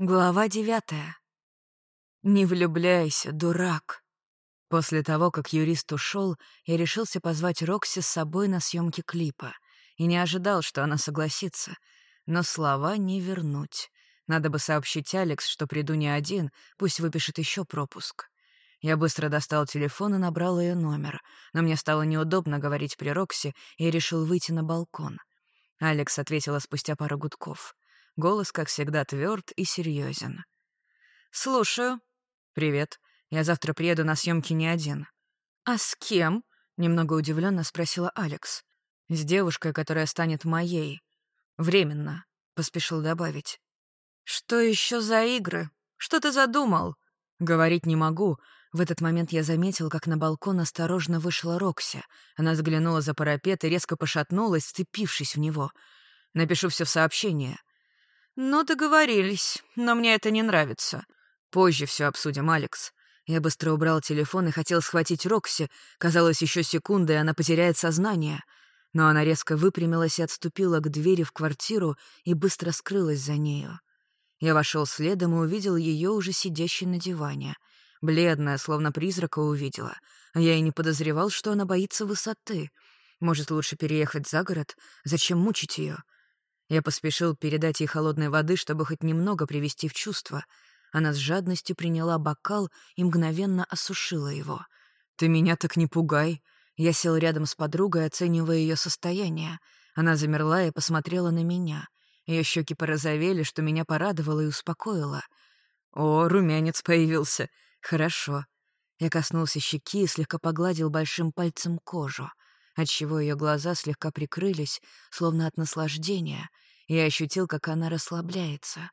Глава девятая. «Не влюбляйся, дурак». После того, как юрист ушел, я решился позвать Рокси с собой на съемки клипа. И не ожидал, что она согласится. Но слова не вернуть. Надо бы сообщить Алекс, что приду не один, пусть выпишет еще пропуск. Я быстро достал телефон и набрал ее номер, но мне стало неудобно говорить при Рокси, и решил выйти на балкон. Алекс ответила спустя пару гудков. Голос, как всегда, тверд и серьезен. «Слушаю». «Привет. Я завтра приеду на съемки не один». «А с кем?» — немного удивленно спросила Алекс. «С девушкой, которая станет моей. Временно», — поспешил добавить. «Что еще за игры? Что ты задумал?» «Говорить не могу». В этот момент я заметил, как на балкон осторожно вышла Рокси. Она взглянула за парапет и резко пошатнулась, вцепившись в него. «Напишу все в сообщение. «Ну, договорились, но мне это не нравится. Позже все обсудим, Алекс». Я быстро убрал телефон и хотел схватить Рокси. Казалось, еще секунды, и она потеряет сознание. Но она резко выпрямилась и отступила к двери в квартиру и быстро скрылась за нею. Я вошел следом и увидел ее уже сидящей на диване. Бледная, словно призрака увидела. Я и не подозревал, что она боится высоты. Может, лучше переехать за город? Зачем мучить ее? Я поспешил передать ей холодной воды, чтобы хоть немного привести в чувство. Она с жадностью приняла бокал и мгновенно осушила его. «Ты меня так не пугай!» Я сел рядом с подругой, оценивая ее состояние. Она замерла и посмотрела на меня. Ее щеки порозовели, что меня порадовало и успокоило. «О, румянец появился. Хорошо». Я коснулся щеки и слегка погладил большим пальцем кожу — отчего ее глаза слегка прикрылись, словно от наслаждения, и ощутил, как она расслабляется.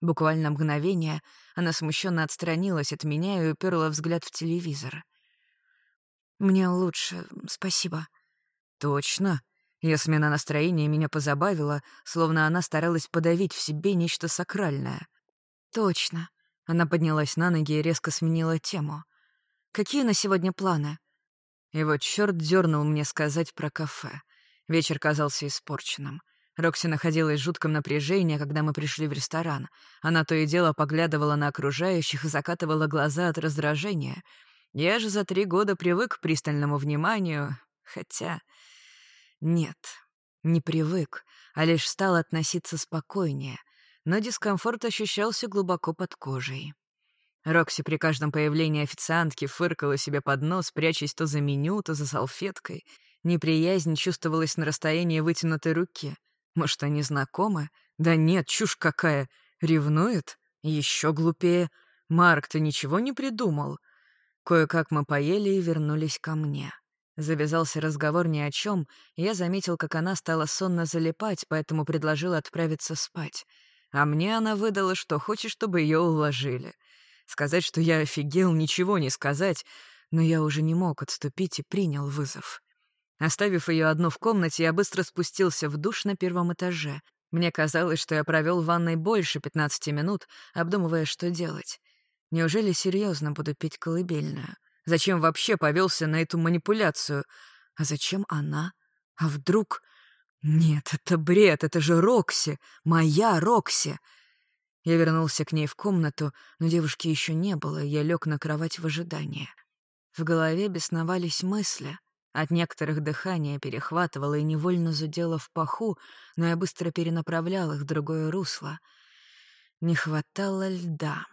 Буквально мгновение она смущенно отстранилась от меня и уперла взгляд в телевизор. «Мне лучше, спасибо». «Точно?» Ее смена настроения меня позабавила, словно она старалась подавить в себе нечто сакральное. «Точно». Она поднялась на ноги и резко сменила тему. «Какие на сегодня планы?» И вот черт дернул мне сказать про кафе. Вечер казался испорченным. Рокси находилась в жутком напряжении, когда мы пришли в ресторан. Она то и дело поглядывала на окружающих и закатывала глаза от раздражения. Я же за три года привык к пристальному вниманию, хотя... Нет, не привык, а лишь стал относиться спокойнее, но дискомфорт ощущался глубоко под кожей. Рокси при каждом появлении официантки фыркала себе под нос, прячась то за меню, то за салфеткой. Неприязнь чувствовалась на расстоянии вытянутой руки. Может, они знакомы? Да нет, чушь какая. Ревнует? Еще глупее. Марк, ты ничего не придумал? Кое-как мы поели и вернулись ко мне. Завязался разговор ни о чем, и я заметил, как она стала сонно залипать, поэтому предложил отправиться спать. А мне она выдала, что хочет, чтобы ее уложили — Сказать, что я офигел, ничего не сказать, но я уже не мог отступить и принял вызов. Оставив ее одну в комнате, я быстро спустился в душ на первом этаже. Мне казалось, что я провел в ванной больше 15 минут, обдумывая, что делать. Неужели серьезно буду пить колыбельную? Зачем вообще повелся на эту манипуляцию? А зачем она? А вдруг... Нет, это бред, это же Рокси, моя Рокси. Я вернулся к ней в комнату, но девушки еще не было, и я лег на кровать в ожидании. В голове бесновались мысли. От некоторых дыхания перехватывало и невольно зудело в паху, но я быстро перенаправлял их в другое русло. Не хватало льда.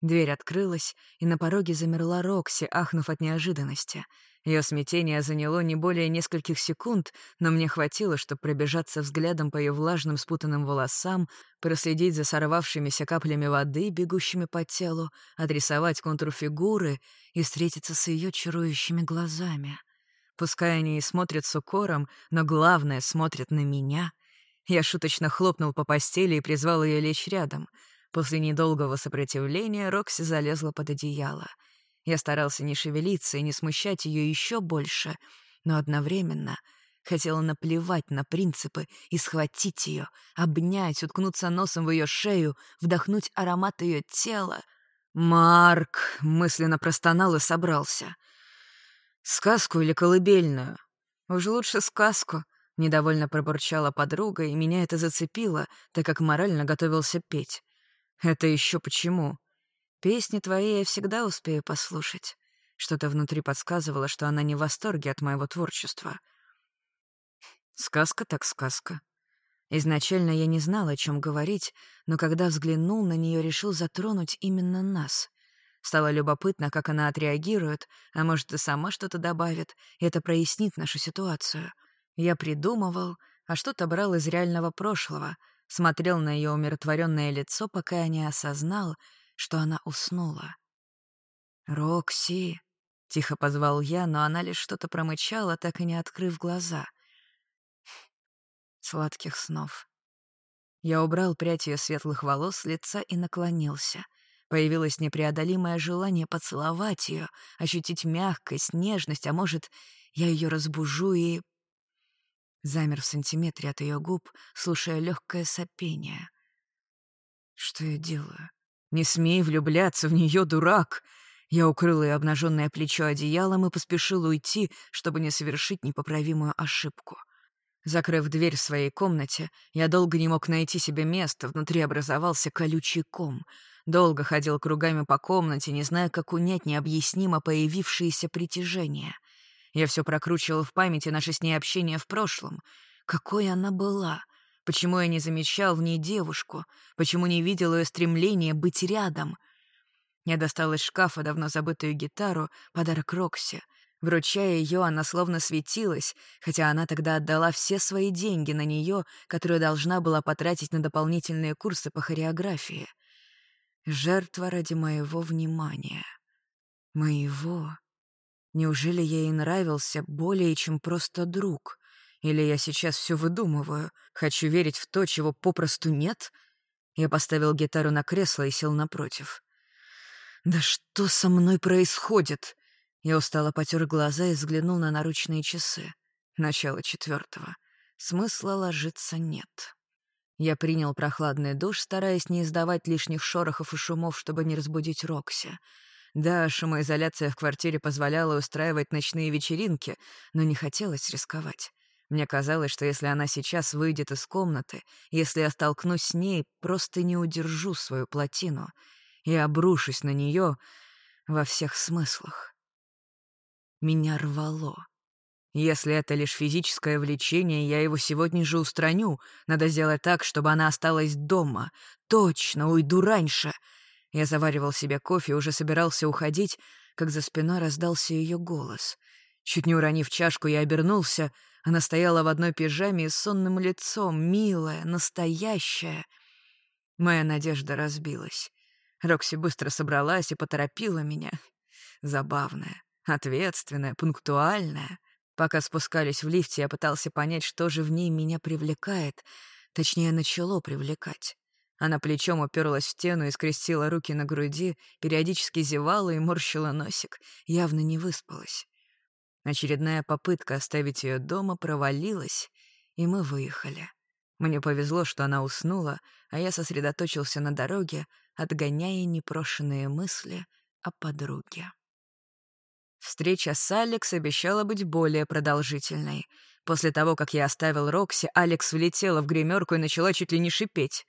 Дверь открылась, и на пороге замерла Рокси, ахнув от неожиданности — ее смятение заняло не более нескольких секунд, но мне хватило, чтобы пробежаться взглядом по ее влажным спутанным волосам, проследить за сорвавшимися каплями воды, бегущими по телу, отрисовать контур фигуры и встретиться с ее чарующими глазами. Пускай они и смотрят с укором, но главное — смотрят на меня. Я шуточно хлопнул по постели и призвал ее лечь рядом. После недолгого сопротивления Рокси залезла под одеяло — я старался не шевелиться и не смущать ее еще больше, но одновременно хотела наплевать на принципы и схватить ее, обнять, уткнуться носом в ее шею, вдохнуть аромат ее тела. «Марк!» — мысленно простонал и собрался. «Сказку или колыбельную?» «Уж лучше сказку», — недовольно пробурчала подруга, и меня это зацепило, так как морально готовился петь. «Это еще почему? Песни твои я всегда успею послушать». Что-то внутри подсказывало, что она не в восторге от моего творчества. Сказка так сказка. Изначально я не знал, о чем говорить, но когда взглянул на нее, решил затронуть именно нас. Стало любопытно, как она отреагирует, а может, и сама что-то добавит, и это прояснит нашу ситуацию. Я придумывал, а что-то брал из реального прошлого, смотрел на ее умиротворенное лицо, пока не осознал, что она уснула. «Рокси!» — тихо позвал я, но она лишь что-то промычала, так и не открыв глаза. Сладких снов. Я убрал прядь ее светлых волос с лица и наклонился. Появилось непреодолимое желание поцеловать ее, ощутить мягкость, нежность, а может, я ее разбужу и... Замер в сантиметре от ее губ, слушая легкое сопение. Что я делаю? Не смей влюбляться в нее, дурак! Я укрыл ее обнаженное плечо одеялом и поспешил уйти, чтобы не совершить непоправимую ошибку. Закрыв дверь в своей комнате, я долго не мог найти себе места, внутри образовался колючий ком. Долго ходил кругами по комнате, не зная, как унять необъяснимо появившееся притяжение. Я все прокручивал в памяти наше с ней общение в прошлом. Какой она была? Почему я не замечал в ней девушку? Почему не видел ее стремление быть рядом? Я достал из шкафа давно забытую гитару, подарок Рокси. Вручая ее, она словно светилась, хотя она тогда отдала все свои деньги на нее, которые должна была потратить на дополнительные курсы по хореографии. Жертва ради моего внимания. Моего. Неужели я ей нравился более, чем просто друг? Или я сейчас все выдумываю, хочу верить в то, чего попросту нет? Я поставил гитару на кресло и сел напротив. «Да что со мной происходит?» Я устало потер глаза и взглянул на наручные часы. Начало четвертого. Смысла ложиться нет. Я принял прохладный душ, стараясь не издавать лишних шорохов и шумов, чтобы не разбудить Рокси. Да, шумоизоляция в квартире позволяла устраивать ночные вечеринки, но не хотелось рисковать. Мне казалось, что если она сейчас выйдет из комнаты, если я столкнусь с ней, просто не удержу свою плотину — и обрушусь на нее во всех смыслах. Меня рвало. Если это лишь физическое влечение, я его сегодня же устраню. Надо сделать так, чтобы она осталась дома. Точно, уйду раньше. Я заваривал себе кофе и уже собирался уходить, как за спиной раздался ее голос. Чуть не уронив чашку, я обернулся. Она стояла в одной пижаме и с сонным лицом, милая, настоящая. Моя надежда разбилась. Рокси быстро собралась и поторопила меня. Забавная, ответственная, пунктуальная. Пока спускались в лифте, я пытался понять, что же в ней меня привлекает. Точнее, начало привлекать. Она плечом уперлась в стену и скрестила руки на груди, периодически зевала и морщила носик, явно не выспалась. Очередная попытка оставить ее дома провалилась, и мы выехали. Мне повезло, что она уснула, а я сосредоточился на дороге, отгоняя непрошенные мысли о подруге. Встреча с Алекс обещала быть более продолжительной. После того, как я оставил Рокси, Алекс влетела в гримерку и начала чуть ли не шипеть.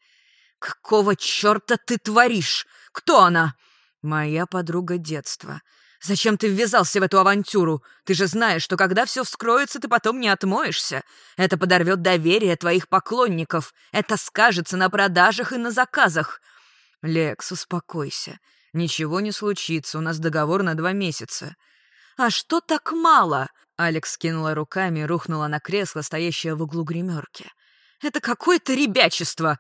«Какого чёрта ты творишь? Кто она?» «Моя подруга детства. Зачем ты ввязался в эту авантюру? Ты же знаешь, что когда все вскроется, ты потом не отмоешься. Это подорвет доверие твоих поклонников. Это скажется на продажах и на заказах. «Лекс, успокойся. Ничего не случится, у нас договор на два месяца». «А что так мало?» Алекс скинула руками и рухнула на кресло, стоящее в углу гримерки. «Это какое-то ребячество!»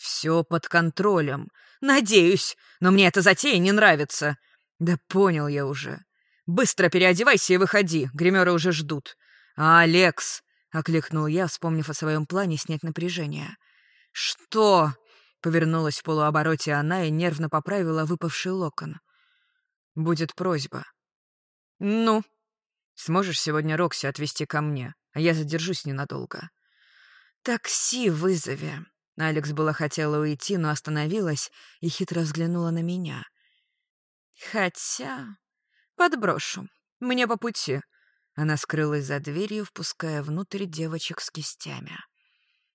«Все под контролем. Надеюсь, но мне эта затея не нравится». «Да понял я уже. Быстро переодевайся и выходи, гримеры уже ждут». «А, «Алекс!» — окликнул я, вспомнив о своем плане снять напряжение. «Что?» Повернулась в полуобороте она и нервно поправила выпавший локон. «Будет просьба». «Ну?» «Сможешь сегодня Рокси отвезти ко мне, а я задержусь ненадолго». «Такси вызови». Алекс была хотела уйти, но остановилась и хитро взглянула на меня. «Хотя... подброшу. Мне по пути». Она скрылась за дверью, впуская внутрь девочек с кистями.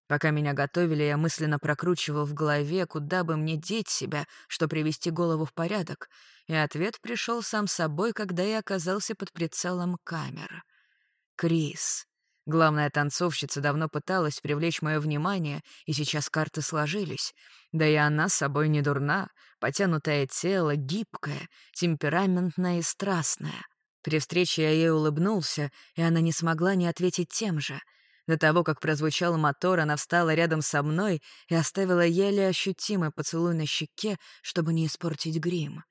Пока меня готовили, я мысленно прокручивал в голове, куда бы мне деть себя, что привести голову в порядок, и ответ пришел сам собой, когда я оказался под прицелом камер. Крис. Главная танцовщица давно пыталась привлечь мое внимание, и сейчас карты сложились. Да и она с собой не дурна, потянутое тело, гибкое, темпераментное и страстное. При встрече я ей улыбнулся, и она не смогла не ответить тем же — до того, как прозвучал мотор, она встала рядом со мной и оставила еле ощутимый поцелуй на щеке, чтобы не испортить грим.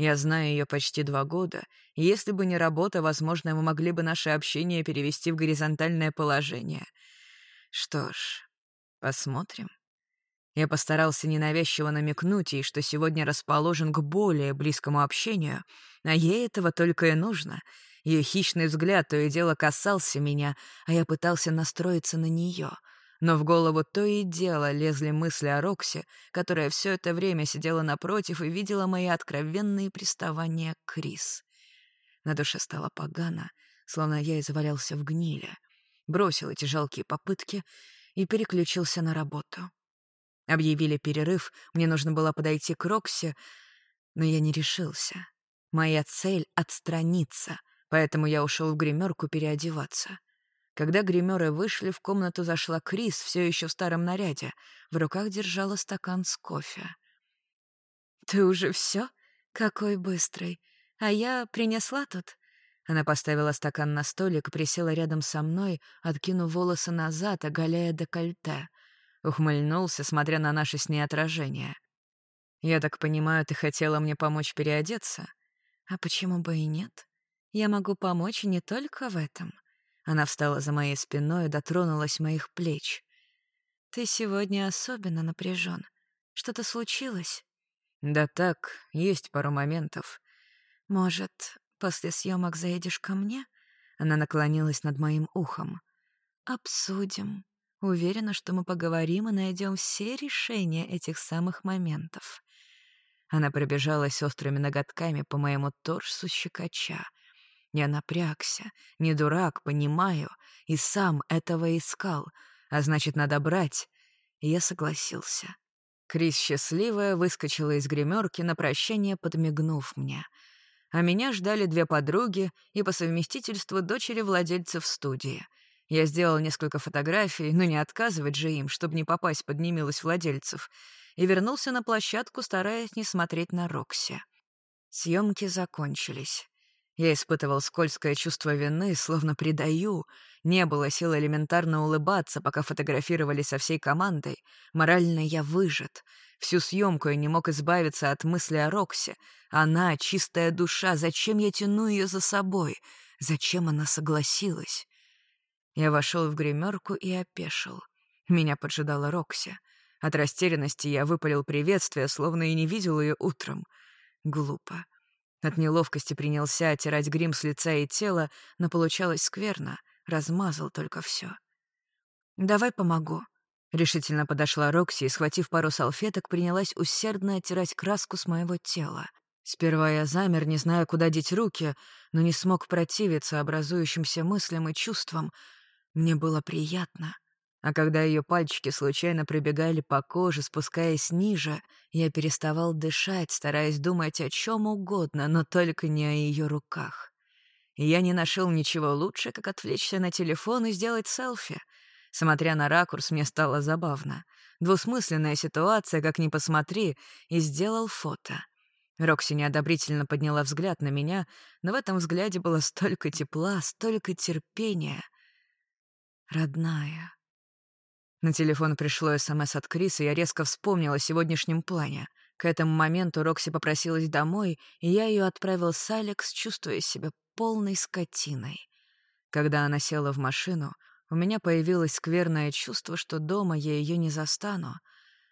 Я знаю ее почти два года, если бы не работа, возможно, мы могли бы наше общение перевести в горизонтальное положение. Что ж, посмотрим. Я постарался ненавязчиво намекнуть ей, что сегодня расположен к более близкому общению, а ей этого только и нужно — ее хищный взгляд то и дело касался меня, а я пытался настроиться на нее. Но в голову то и дело лезли мысли о Роксе, которая все это время сидела напротив и видела мои откровенные приставания к Крис. На душе стало погано, словно я извалялся в гниле. Бросил эти жалкие попытки и переключился на работу. Объявили перерыв, мне нужно было подойти к Роксе, но я не решился. Моя цель — отстраниться, поэтому я ушел в гримерку переодеваться. Когда гримеры вышли, в комнату зашла Крис, все еще в старом наряде. В руках держала стакан с кофе. «Ты уже все? Какой быстрый. А я принесла тут?» Она поставила стакан на столик присела рядом со мной, откинув волосы назад, оголяя декольте. Ухмыльнулся, смотря на наше с ней отражение. «Я так понимаю, ты хотела мне помочь переодеться?» «А почему бы и нет?» Я могу помочь не только в этом. Она встала за моей спиной и дотронулась моих плеч. Ты сегодня особенно напряжен. Что-то случилось? Да так, есть пару моментов. Может, после съемок заедешь ко мне? Она наклонилась над моим ухом. Обсудим. Уверена, что мы поговорим и найдем все решения этих самых моментов. Она пробежалась острыми ноготками по моему торсу щекоча — я напрягся, не дурак, понимаю, и сам этого искал, а значит, надо брать. Я согласился. Крис, счастливая, выскочила из гримерки на прощание, подмигнув мне. А меня ждали две подруги и по совместительству дочери владельцев студии. Я сделал несколько фотографий, но не отказывать же им, чтобы не попасть под немилость владельцев, и вернулся на площадку, стараясь не смотреть на Рокси. Съемки закончились. Я испытывал скользкое чувство вины, словно предаю. Не было сил элементарно улыбаться, пока фотографировали со всей командой. Морально я выжат. Всю съемку я не мог избавиться от мысли о Роксе. Она — чистая душа, зачем я тяну ее за собой? Зачем она согласилась? Я вошел в гримерку и опешил. Меня поджидала Рокси. От растерянности я выпалил приветствие, словно и не видел ее утром. Глупо. От неловкости принялся оттирать грим с лица и тела, но получалось скверно, размазал только все. «Давай помогу». Решительно подошла Рокси и, схватив пару салфеток, принялась усердно оттирать краску с моего тела. Сперва я замер, не зная, куда деть руки, но не смог противиться образующимся мыслям и чувствам. Мне было приятно. А когда ее пальчики случайно пробегали по коже, спускаясь ниже, я переставал дышать, стараясь думать о чем угодно, но только не о ее руках. Я не нашел ничего лучше, как отвлечься на телефон и сделать селфи. Смотря на ракурс, мне стало забавно. Двусмысленная ситуация, как ни посмотри, и сделал фото. Рокси неодобрительно подняла взгляд на меня, но в этом взгляде было столько тепла, столько терпения. Родная. На телефон пришло СМС от Криса, и я резко вспомнила о сегодняшнем плане. К этому моменту Рокси попросилась домой, и я ее отправил с Алекс, чувствуя себя полной скотиной. Когда она села в машину, у меня появилось скверное чувство, что дома я ее не застану.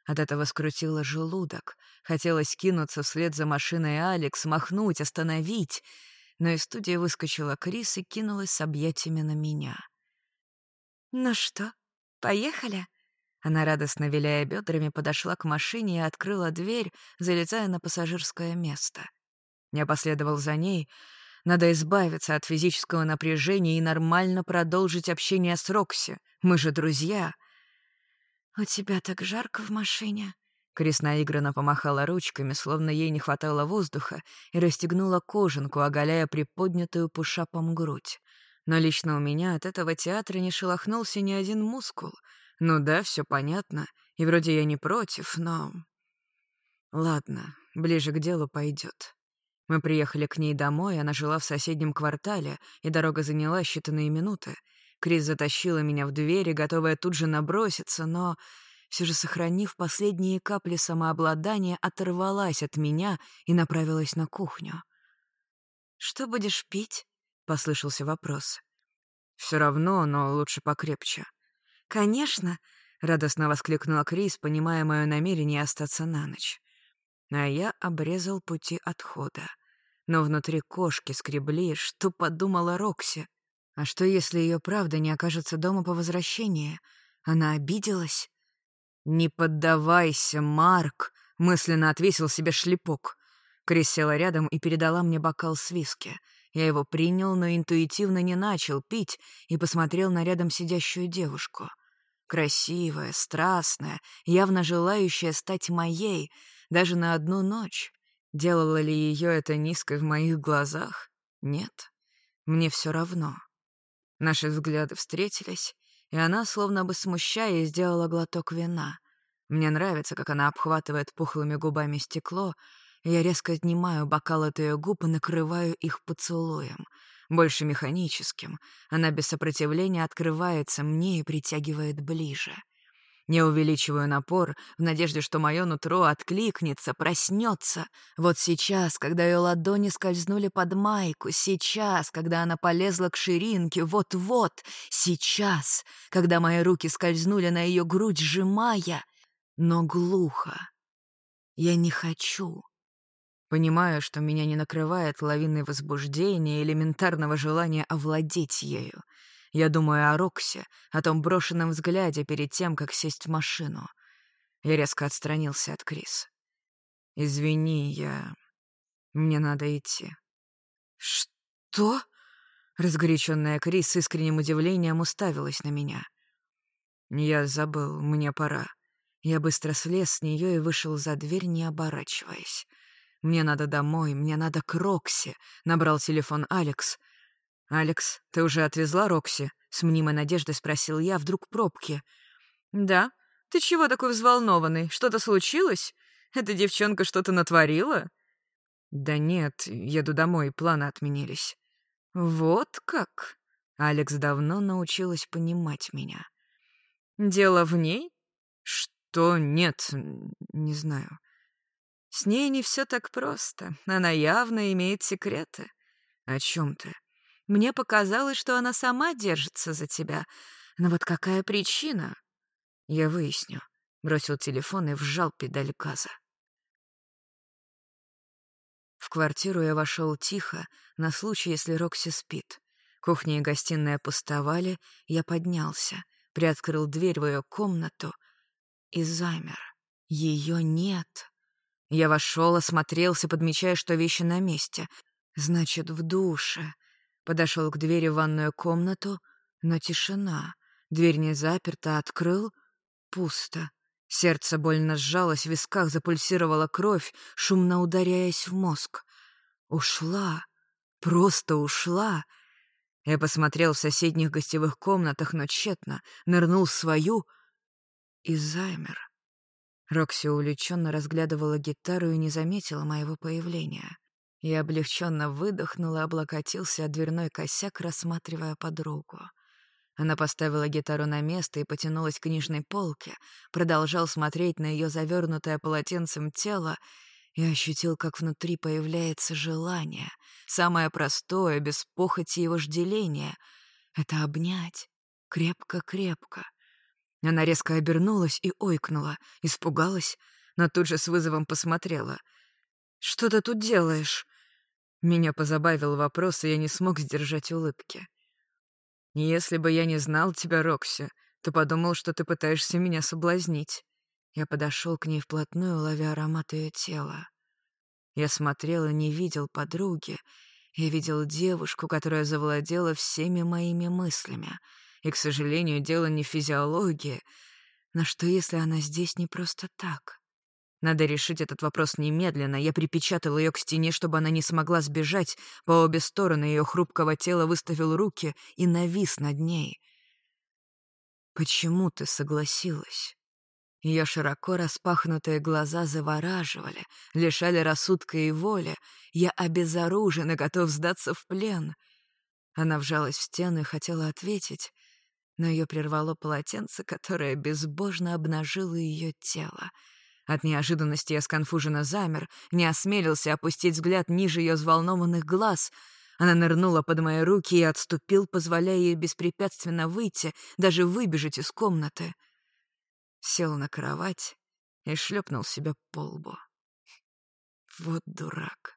От этого скрутило желудок. Хотелось кинуться вслед за машиной Алекс, махнуть, остановить. Но из студии выскочила Крис и кинулась с объятиями на меня. «Ну что, «Поехали?» Она, радостно виляя бедрами, подошла к машине и открыла дверь, залезая на пассажирское место. Я последовал за ней. Надо избавиться от физического напряжения и нормально продолжить общение с Рокси. Мы же друзья. «У тебя так жарко в машине». Крис наигранно помахала ручками, словно ей не хватало воздуха, и расстегнула кожанку, оголяя приподнятую пушапом грудь. Но лично у меня от этого театра не шелохнулся ни один мускул. Ну да, все понятно, и вроде я не против, но... Ладно, ближе к делу пойдет. Мы приехали к ней домой, она жила в соседнем квартале, и дорога заняла считанные минуты. Крис затащила меня в двери, готовая тут же наброситься, но, все же сохранив последние капли самообладания, оторвалась от меня и направилась на кухню. «Что будешь пить?» — послышался вопрос. Все равно, но лучше покрепче». «Конечно!» — радостно воскликнула Крис, понимая мое намерение остаться на ночь а я обрезал пути отхода. Но внутри кошки скребли, что подумала Рокси. А что, если ее правда не окажется дома по возвращении? Она обиделась? «Не поддавайся, Марк!» — мысленно отвесил себе шлепок. Крис села рядом и передала мне бокал с виски. Я его принял, но интуитивно не начал пить и посмотрел на рядом сидящую девушку. Красивая, страстная, явно желающая стать моей — даже на одну ночь. Делала ли ее это низко в моих глазах? Нет. Мне все равно. Наши взгляды встретились, и она, словно бы смущаясь, сделала глоток вина. Мне нравится, как она обхватывает пухлыми губами стекло, я резко отнимаю бокал от ее губ и накрываю их поцелуем. Больше механическим. Она без сопротивления открывается мне и притягивает ближе. Не увеличиваю напор, в надежде, что мое нутро откликнется, проснется. Вот сейчас, когда ее ладони скользнули под майку, сейчас, когда она полезла к ширинке, вот-вот, сейчас, когда мои руки скользнули на ее грудь, сжимая, но глухо. Я не хочу. Понимаю, что меня не накрывает лавиной возбуждения и элементарного желания овладеть ею — я думаю о Роксе, о том брошенном взгляде перед тем, как сесть в машину. Я резко отстранился от Крис. «Извини, я... Мне надо идти». «Что?» Разгоряченная Крис с искренним удивлением уставилась на меня. «Я забыл, мне пора». Я быстро слез с нее и вышел за дверь, не оборачиваясь. «Мне надо домой, мне надо к Рокси», — набрал телефон Алекс — «Алекс, ты уже отвезла Рокси?» — с мнимой надеждой спросил я, вдруг пробки. «Да. Ты чего такой взволнованный? Что-то случилось? Эта девчонка что-то натворила?» «Да нет, еду домой, планы отменились». «Вот как?» Алекс давно научилась понимать меня. «Дело в ней?» «Что? Нет, не знаю». «С ней не все так просто. Она явно имеет секреты». «О чем ты?» Мне показалось, что она сама держится за тебя. Но вот какая причина? Я выясню. Бросил телефон и вжал педаль газа. В квартиру я вошел тихо, на случай, если Рокси спит. Кухня и гостиная пустовали, я поднялся, приоткрыл дверь в ее комнату и замер. Ее нет. Я вошел, осмотрелся, подмечая, что вещи на месте. Значит, в душе. Подошел к двери в ванную комнату, но тишина. Дверь не заперта, открыл — пусто. Сердце больно сжалось, в висках запульсировала кровь, шумно ударяясь в мозг. Ушла. Просто ушла. Я посмотрел в соседних гостевых комнатах, но тщетно, нырнул в свою и замер. Рокси увлеченно разглядывала гитару и не заметила моего появления. Я облегченно выдохнул и облокотился о дверной косяк, рассматривая подругу. Она поставила гитару на место и потянулась к книжной полке, продолжал смотреть на ее завернутое полотенцем тело и ощутил, как внутри появляется желание, самое простое, без похоти и вожделения — это обнять крепко-крепко. Она резко обернулась и ойкнула, испугалась, но тут же с вызовом посмотрела. «Что ты тут делаешь?» Меня позабавил вопрос, и я не смог сдержать улыбки. «Если бы я не знал тебя, Рокси, то подумал, что ты пытаешься меня соблазнить». Я подошел к ней вплотную, ловя аромат ее тела. Я смотрел и не видел подруги. Я видел девушку, которая завладела всеми моими мыслями. И, к сожалению, дело не в физиологии. Но что, если она здесь не просто так? Надо решить этот вопрос немедленно. Я припечатал ее к стене, чтобы она не смогла сбежать. По обе стороны ее хрупкого тела выставил руки и навис над ней. «Почему ты согласилась?» Ее широко распахнутые глаза завораживали, лишали рассудка и воли. Я обезоружен и готов сдаться в плен. Она вжалась в стену и хотела ответить, но ее прервало полотенце, которое безбожно обнажило ее тело. От неожиданности я сконфуженно замер, не осмелился опустить взгляд ниже ее взволнованных глаз. Она нырнула под мои руки и отступил, позволяя ей беспрепятственно выйти, даже выбежать из комнаты. Сел на кровать и шлепнул себя по лбу. Вот дурак.